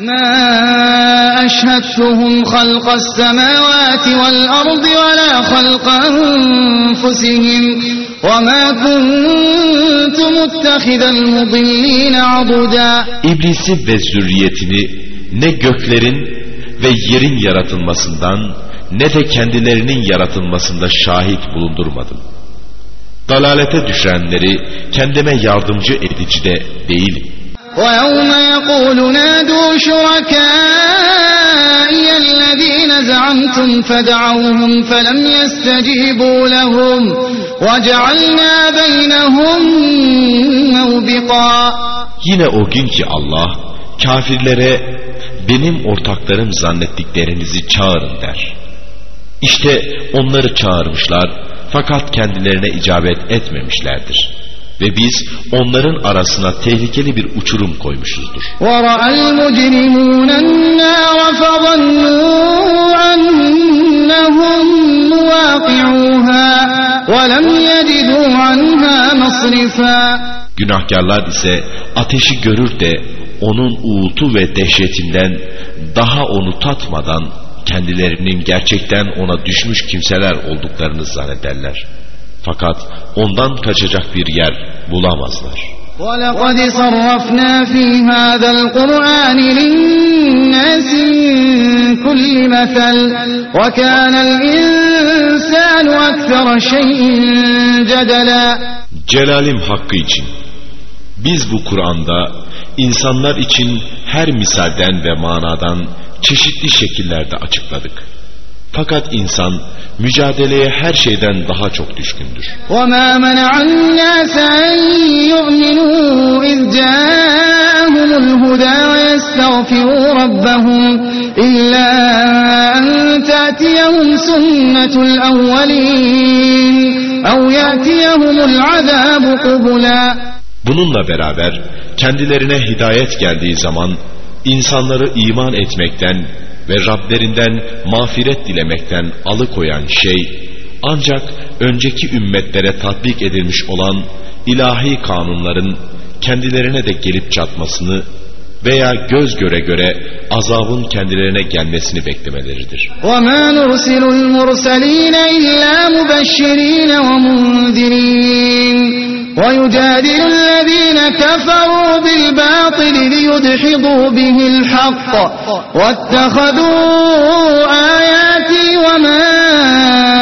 ما أشهدتهم خلق السماوات والأرض ولا خلق أنفسهم وما كنت متخذ المضلين عضدا İblisi ve zürriyetini ne göklerin ve yerin yaratılmasından ne de kendilerinin yaratılmasında şahit bulundurmadım. Dalalete düşenleri kendime yardımcı edici de değilim. ويوم يقول نادوا شركائي الذين زعمتم فدعوهم فلم يستجيبوا لهم وجعلنا بينهم موبقا Yine o gün ki Allah kafirlere benim ortaklarım zannettiklerinizi çağırın der. İşte onları çağırmışlar fakat kendilerine icabet etmemişlerdir. Ve biz onların arasına tehlikeli bir uçurum koymuşuzdur. Günahkarlar ise ateşi görür de onun uğultu ve dehşetinden daha onu tatmadan kendilerinin gerçekten ona düşmüş kimseler olduklarını zannederler. Fakat ondan kaçacak bir yer bulamazlar. ولقد صرفنا في هذا القرآن للناس من كل مثل وكان الإنسان أكثر شيء جدلا Celalim hakkı için biz bu Kur'an'da insanlar için her misalden ve manadan çeşitli şekillerde açıkladık. Fakat insan mücadeleye her şeyden daha çok düşkündür. وما منع الناس أن يؤمنوا إذ جاءهم الهدى ويستغفروا ربهم إلا أن تأتيهم سنة الأولين أو يأتيهم العذاب قبلا Bununla beraber kendilerine hidayet geldiği zaman insanları iman etmekten ve Rablerinden mağfiret dilemekten alıkoyan şey ancak önceki ümmetlere tatbik edilmiş olan ilahi kanunların kendilerine de gelip çatmasını veya göz göre göre azabın kendilerine gelmesini beklemeleridir. وما نرسل المرسلين إلا مبشرين ومنذرين ويجادل الذين كفروا بالباطل ليدحضوا به الحق واتخذوا آياتي وما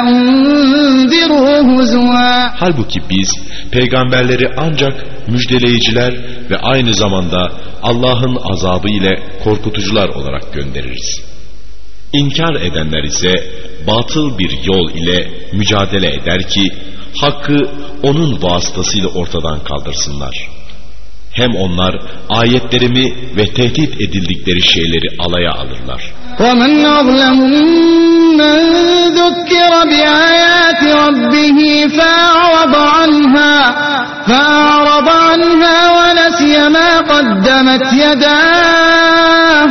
أنذروا هزوا Halbuki biz peygamberleri ancak müjdeleyiciler ve aynı zamanda Allah'ın azabı ile korkutucular olarak göndeririz. İnkar edenler ise batıl bir yol ile mücadele eder ki hakkı onun vasıtasıyla ortadan kaldırsınlar. Hem onlar ayetlerimi ve tehdit edildikleri şeyleri alaya alırlar. ومن أظلم ممن ذكر بآيات ربه فأعرض عنها فأعرض عنها ونسي ما قدمت يداه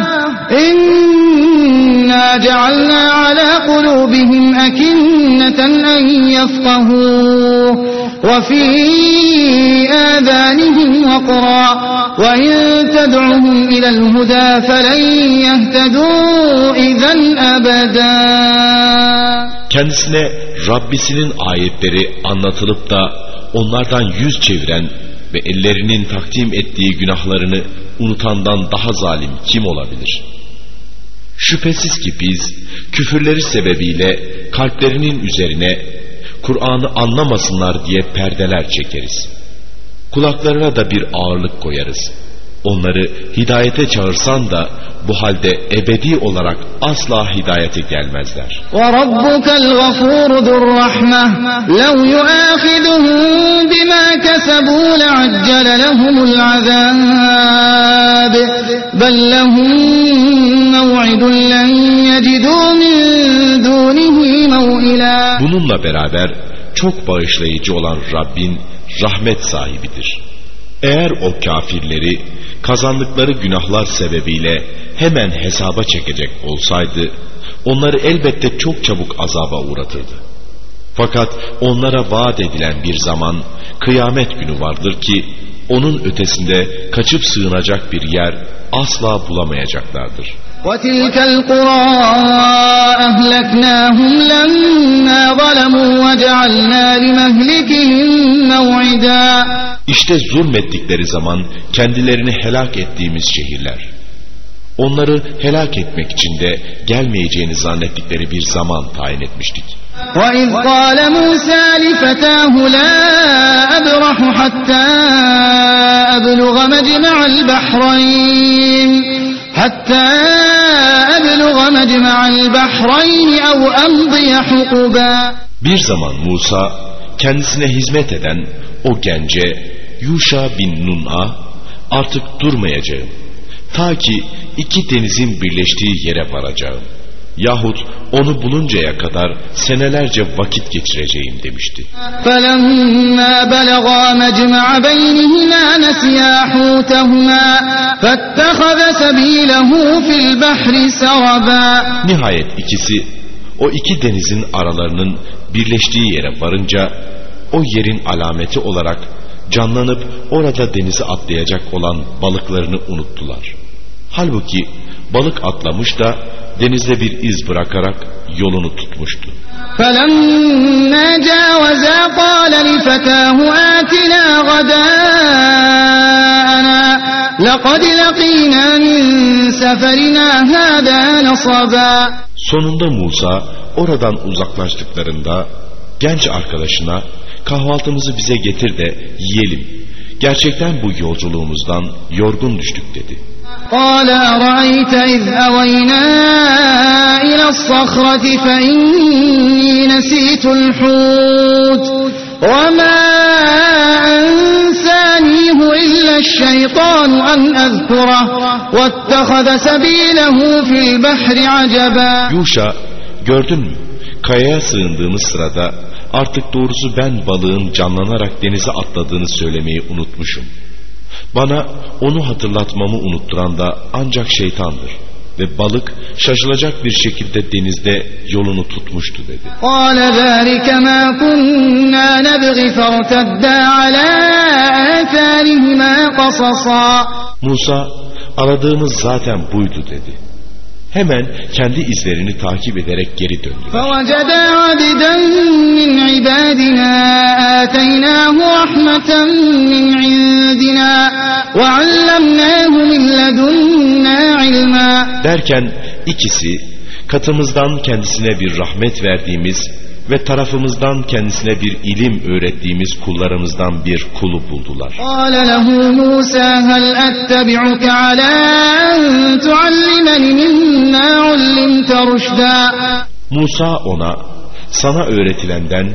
إنا جعلنا على قلوبهم أكنة أن يفقهوه وفي آذانهم وقرا وإن تدعهم إلى الهدى فلن يهتدوا إذا أبدا Kendisine Rabbisinin ayetleri anlatılıp da onlardan yüz çeviren ve ellerinin takdim ettiği günahlarını unutandan daha zalim kim olabilir? Şüphesiz ki biz küfürleri sebebiyle kalplerinin üzerine Kur'an'ı anlamasınlar diye perdeler çekeriz. Kulaklarına da bir ağırlık koyarız. Onları hidayete çağırsan da bu halde ebedi olarak asla hidayete gelmezler. وربك الغفور ذو الرحمة لو يؤاخذهم بما كسبوا لعجل لهم العذاب بل لهم Bununla beraber çok bağışlayıcı olan Rabbin rahmet sahibidir. Eğer o kafirleri kazandıkları günahlar sebebiyle hemen hesaba çekecek olsaydı, onları elbette çok çabuk azaba uğratırdı. Fakat onlara vaat edilen bir zaman kıyamet günü vardır ki onun ötesinde kaçıp sığınacak bir yer asla bulamayacaklardır. وتلك القرى أهلكناهم لما ظلموا وجعلنا لمهلكهم موعدا İşte zulmettikleri zaman kendilerini helak ettiğimiz şehirler. Onları helak etmek için de gelmeyeceğini zannettikleri bir zaman tayin etmiştik. وإذ قال موسى لفتاه لا أبرح حتى أبلغ مجمع البحرين حتى أبلغ مجمع البحرين أو أمضي حقبا Bir zaman Musa kendisine hizmet eden o gence Yuşa bin Nun'a artık durmayacağım. Ta ki iki denizin birleştiği yere varacağım. Yahut onu buluncaya kadar senelerce vakit geçireceğim demişti. فلما بلغا مجمع بينهما نسيا حوتهما فاتخذ سبيله في البحر سربا Nihayet ikisi o iki denizin aralarının birleştiği yere varınca o yerin alameti olarak canlanıp orada denize atlayacak olan balıklarını unuttular. Halbuki balık atlamış da denizde bir iz bırakarak yolunu tutmuştu. فلما جاوزا قال لفتاه آتنا غداءنا لقد لقينا من سفرنا هذا نصبا Sonunda Musa oradan uzaklaştıklarında genç arkadaşına kahvaltımızı bize getir de yiyelim. Gerçekten bu yolculuğumuzdan yorgun düştük dedi. قال أرأيت إذ أوينا إلى الصخرة فإني نسيت الحوت وما أنسانيه إلا الشيطان أن أذكره واتخذ سبيله في البحر عجبا Yuşa gördün mü? Kayaya sığındığımız sırada artık doğrusu ben balığın canlanarak denize atladığını söylemeyi unutmuşum. Bana onu hatırlatmamı unutturan da ancak şeytandır. Ve balık şaşılacak bir şekilde denizde yolunu tutmuştu dedi. Musa aradığımız zaten buydu dedi. Hemen kendi izlerini takip ederek geri döndü. فوجدا عبدا من عبادنا آتيناه رحمة من عندنا وعلمناه من لدنا علما Derken ikisi katımızdan kendisine bir rahmet verdiğimiz ve tarafımızdan kendisine bir ilim öğrettiğimiz kullarımızdan bir kulu buldular. قال له موسى هل أتبعك على أن تعلمني مما علمت رشدا Musa ona sana öğretilenden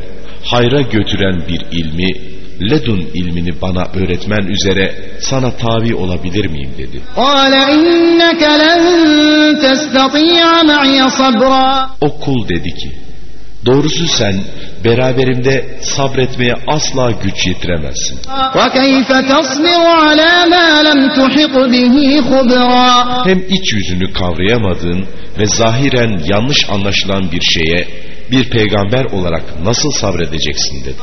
hayra götüren bir ilmi, ledun ilmini bana öğretmen üzere sana tabi olabilir miyim dedi. O kul dedi ki, doğrusu sen beraberimde sabretmeye asla güç yetiremezsin. Hem iç yüzünü kavrayamadığın ve zahiren yanlış anlaşılan bir şeye bir peygamber olarak nasıl sabredeceksin dedi.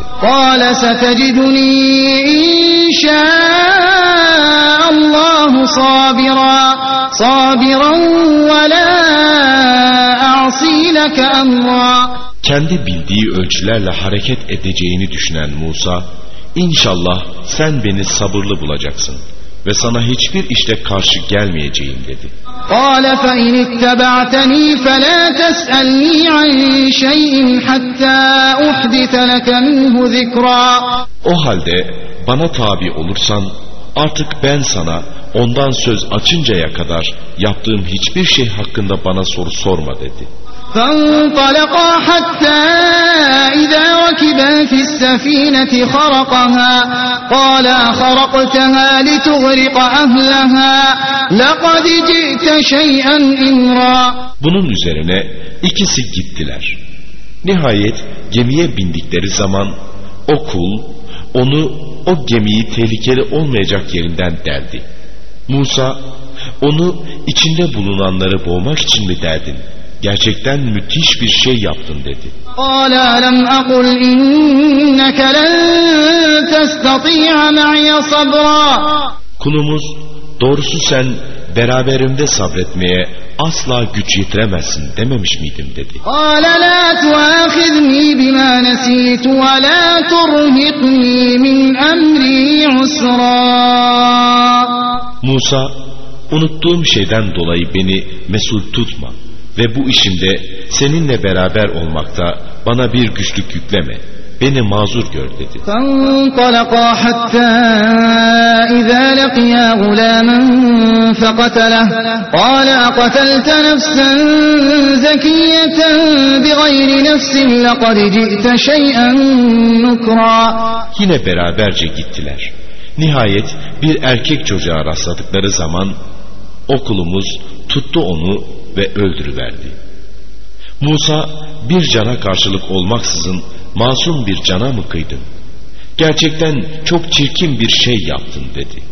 Kendi bildiği ölçülerle hareket edeceğini düşünen Musa, İnşallah sen beni sabırlı bulacaksın.'' ve sana hiçbir işte karşı gelmeyeceğim dedi. قال فإن اتبعتني فلا تسألني عن شيء حتى أحدث لك منه ذكرا O halde bana tabi olursan artık ben sana ondan söz açıncaya kadar yaptığım hiçbir şey hakkında bana soru sorma dedi. فانطلقا حتى إذا ركبا في السفينة خرقها قال أخرقتها لتغرق أهلها لقد جئت شيئا إمرا Bunun üzerine ikisi gittiler. Nihayet gemiye bindikleri zaman o kul onu o gemiyi tehlikeli olmayacak yerinden deldi. Musa onu içinde bulunanları boğmak için mi derdin Gerçekten müthiş bir şey yaptın dedi. Kulumuz doğrusu sen beraberimde sabretmeye asla güç yetiremezsin dememiş miydim dedi. Musa unuttuğum şeyden dolayı beni mesul tutma. ve bu işimde seninle beraber olmakta bana bir güçlük yükleme. Beni mazur gör dedi. فانطلقا حتى إذا لقيا غلاما فقتله قال أقتلت نفسا زكية بغير نفس لقد جئت شيئا نكرا Yine beraberce gittiler. Nihayet bir erkek çocuğa rastladıkları zaman okulumuz tuttu onu ve öldürüverdi. Musa bir cana karşılık olmaksızın masum bir cana mı kıydın? Gerçekten çok çirkin bir şey yaptın dedi.